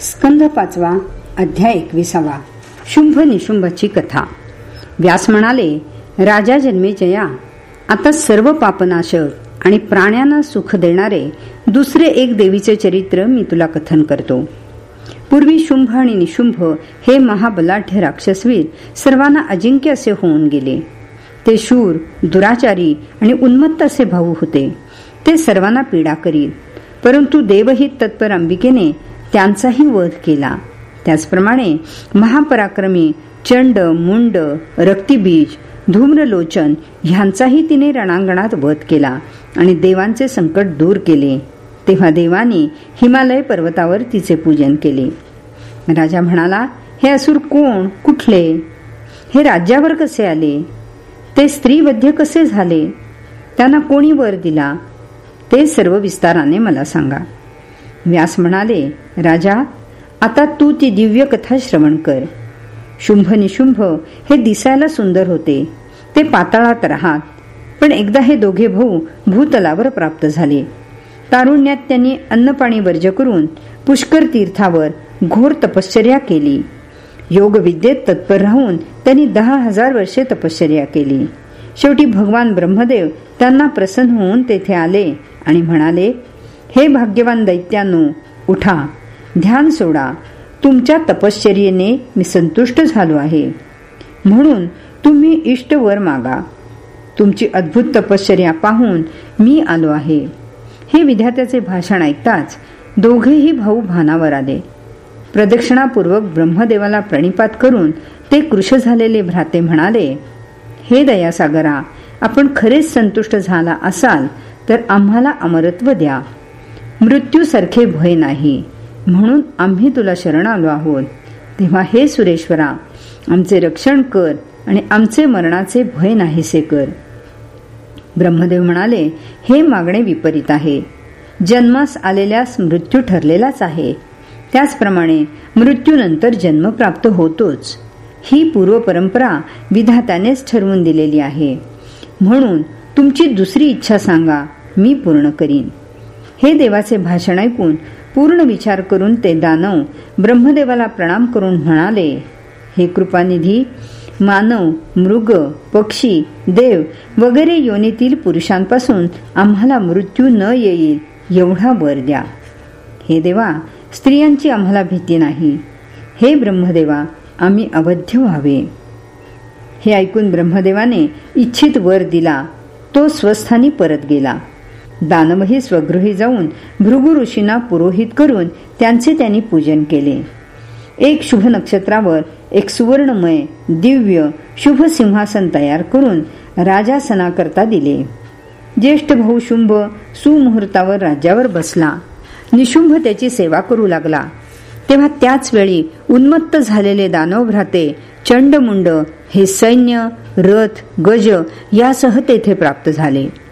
स्कंद पाचवा अध्याय एकविसावा. शुंभ निशुंभची कथा. व्यास म्हणाले राजा जन्मेजया आता सर्व पापनाशक आणि प्राण्यांना सुख देणारे दुसरे एक देवीचे चरित्र मी तुला कथन करतो. पूर्वी शुंभ आणि निशुंभ हे महाबलाढ्य राक्षसवीर सर्वांना अजिंक्य असे होऊन गेले. ते शूर दुराचारी आणि उन्मत्त असे भाऊ होते. ते सर्वांना पीडा करीत परंतु देवहित तत्पर अंबिकेने त्यांचाही वध केला. त्याचप्रमाणे महापराक्रमी चंड मुंड रक्तीबीज धूम्रलोचन ह्यांचाही तिने रणांगणात वध केला आणि देवांचे संकट दूर केले. तेव्हा देवाने हिमालय पर्वतावर तिचे पूजन केले. राजा म्हणाला हे असुर कोण? कुठले? हे राज्यावर कसे आले? ते स्त्रीवध्य कसे झाले? त्यांना कोणी वर दिला? ते सर्व विस्ताराने मला सांगा. व्यास म्हणाले राजा आता तू ती दिव्य कथा श्रवण कर. शुंभ निशुंभ हे दिसायला सुंदर होते. ते पाताळात राहत. पण एकदा हे दोघे भाऊ भूतलावर प्राप्त झाले. तारुण्यात त्यांनी अन्नपाणी वर्ज करून पुष्कर तीर्थावर घोर तपश्चर्या केली. योगविद्येत तत्पर राहून त्यांनी दहा हजार वर्षे तपश्चर्या केली. शेवटी भगवान ब्रह्मदेव त्यांना प्रसन्न होऊन तेथे आले आणि म्हणाले हे भाग्यवान दैत्यानो उठा ध्यान सोडा. तुमच्या तपश्चर्येने मी संतुष्ट झालो आहे. म्हणून तुम्ही इष्ट वर मागा. तुमची अद्भुत तपश्चर्या पाहून मी आलो आहे. हे विद्यार्थ्याचे भाषण ऐकताच दोघेही भाऊ भानावर आले. प्रदक्षिणापूर्वक ब्रह्मदेवाला प्रणिपात करून ते कृश झालेले भ्राते म्हणाले हे दयासागरा आपण खरेच संतुष्ट झाला असाल तर आम्हाला अमरत्व द्या. मृत्यूसारखे भय नाही. म्हणून आम्ही तुला शरण आलो आहोत. तेव्हा हे सुरेश्वरा आमचे रक्षण कर आणि आमचे मरणाचे भय नाहीसे कर. ब्रह्मदेव म्हणाले हे मागणे विपरीत आहे. जन्मास आलेल्यास मृत्यू ठरलेलाच आहे. त्याचप्रमाणे मृत्यूनंतर जन्म प्राप्त होतोच. ही पूर्व परंपरा विधात्यानेच ठरवून दिलेली आहे. म्हणून तुमची दुसरी इच्छा सांगा मी पूर्ण करीन. हे देवाचे भाषण ऐकून पूर्ण विचार करून ते दानव ब्रह्मदेवाला प्रणाम करून म्हणाले हे कृपानिधी मानव मृग पक्षी देव वगैरे योनीतील पुरुषांपासून आम्हाला मृत्यू न येईल एवढा वर द्या. हे देवा स्त्रियांची आम्हाला भीती नाही. हे ब्रह्मदेवा आम्ही अवध्य व्हावे. हे ऐकून ब्रह्मदेवाने इच्छित वर दिला तो स्वस्थानी परत गेला. दानवही स्वगृही जाऊन भृगु ऋषींना पुरोहित करून त्यांचे त्यांनी पूजन केले. एक शुभ नक्षत्रावर एक सुवर्णमय दिव्य शुभ सिंहासन तयार करून राजासनाकरता दिले. ज्येष्ठ भाऊ शुंभ सुमुहूर्तावर राज्यावर बसला. निशुंभ त्याची सेवा करू लागला. तेव्हा त्याच वेळी उन्मत्त झालेले दानव भ्राते चंडमुंड हे सैन्य रथ गज यासह तेथे प्राप्त झाले.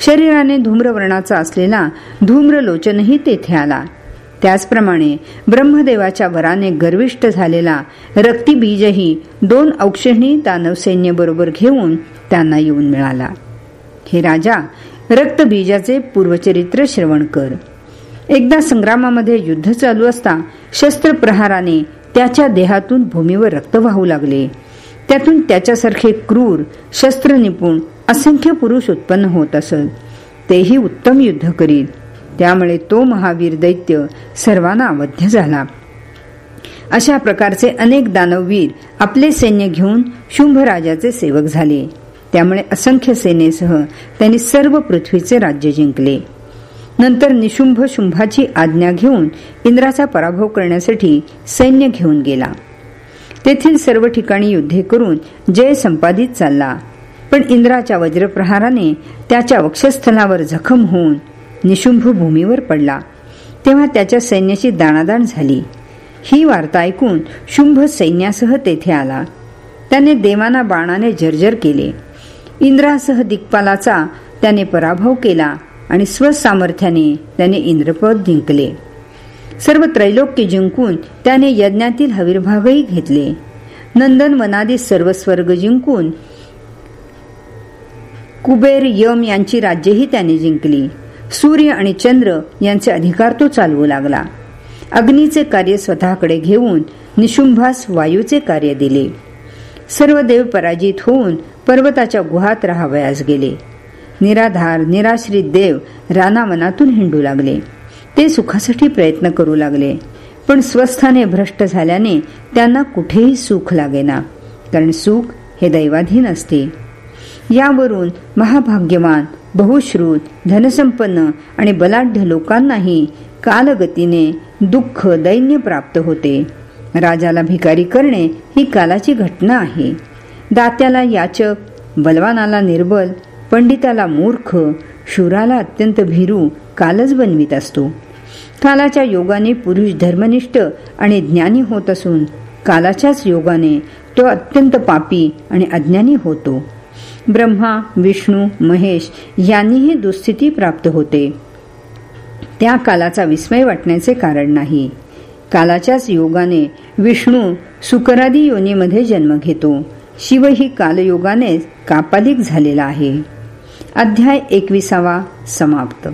शरीराने धूम्रवर्णाचा असलेला धूम्रलोचनही तेथे आला. त्याचप्रमाणे ब्रह्मदेवाच्या वराने गर्विष्ट झालेला रक्तीबीजही दोन औक्षणी दानव बरोबर घेऊन त्यांना येऊन मिळाला. हे राजा रक्तबीजाचे पूर्वचरित्र श्रवण कर. एकदा संग्रामामध्ये युद्ध चालू असता शस्त्रप्रहाराने त्याच्या देहातून भूमीवर रक्त वाहू लागले. त्यातून त्याच्यासारखे क्रूर शस्त्र निपुण असंख्य पुरुष उत्पन्न होत असत तेही उत्तम युद्ध करीत. त्यामुळे तो महावीर दैत्य सर्वांना अवध्य झाला. अशा प्रकारचे अनेक दानववीर आपले सैन्य घेऊन शुंभ राजाचे सेवक झाले. त्यामुळे असंख्य सेनेसह त्यांनी सर्व पृथ्वीचे राज्य जिंकले. नंतर निशुंभ शुंभाची आज्ञा घेऊन इंद्राचा पराभव करण्यासाठी सैन्य घेऊन गेला. तेथील सर्व ठिकाणी युद्धे करून जय संपादित चालला. पण इंद्राच्या वज्रप्रहाराने त्याच्या वक्षस्थलावर जखम होऊन निशुंभ भूमीवर पडला. तेव्हा त्याच्या सैन्याची दाणादाण झाली. ही वार्ता ऐकून शुंभ सैन्यासह तेथे आला. त्याने देवाना बाणाने जर्जर केले. इंद्रासह दिक्पालाचा त्याने पराभव केला आणि स्वसामर्थ्याने त्याने इंद्रपद जिंकले. सर्व त्रैलोक्य जिंकून त्याने यज्ञातील हविर्भागही घेतले. नंदन वनादी सर्व स्वर्ग जिंकून कुबेर यम यांची राज्येही त्याने जिंकली. सूर्य आणि चंद्र यांचे अधिकार तो चालवू लागला. अग्नीचे कार्य स्वतःकडे घेऊन निशुंभास वायूचे कार्य दिले. सर्व देव पराजित होऊन पर्वताच्या गुहात राहावयास गेले. निराधार निराश्रित देव रानावनातून हिंडू लागले. ते सुखासाठी प्रयत्न करू लागले. पण स्वस्थाने भ्रष्ट झाल्याने त्यांना कुठेही सुख लागेना. कारण सुख हे दैवाधीन असते. यावरून महाभाग्यवान बहुश्रुत धनसंपन्न आणि बलाढ्य लोकांनाही कालगतीने दुःख दैन्य प्राप्त होते. राजाला भिकारी करणे ही कालाची घटना आहे. दात्याला याचक बलवानाला निर्बल पंडिताला मूर्ख शुराला अत्यंत भीरू कालच बनवित असतो. कालाच्या योगाने पुरुष धर्मनिष्ठ आणि ज्ञानी होत असून कालाच्याच योगाने तो अत्यंत पापी आणि अज्ञानी होतो. ब्रह्मा विष्णू महेश यांनीही दुस्थिती प्राप्त होते. त्या कालाचा विस्मय वाटण्याचे कारण नाही. कालाच्याच योगाने विष्णू सुकरादी योनीमध्ये जन्म घेतो. शिव ही कालयोगाने कापालिक झालेला आहे. अध्याय एकविसावा समाप्त.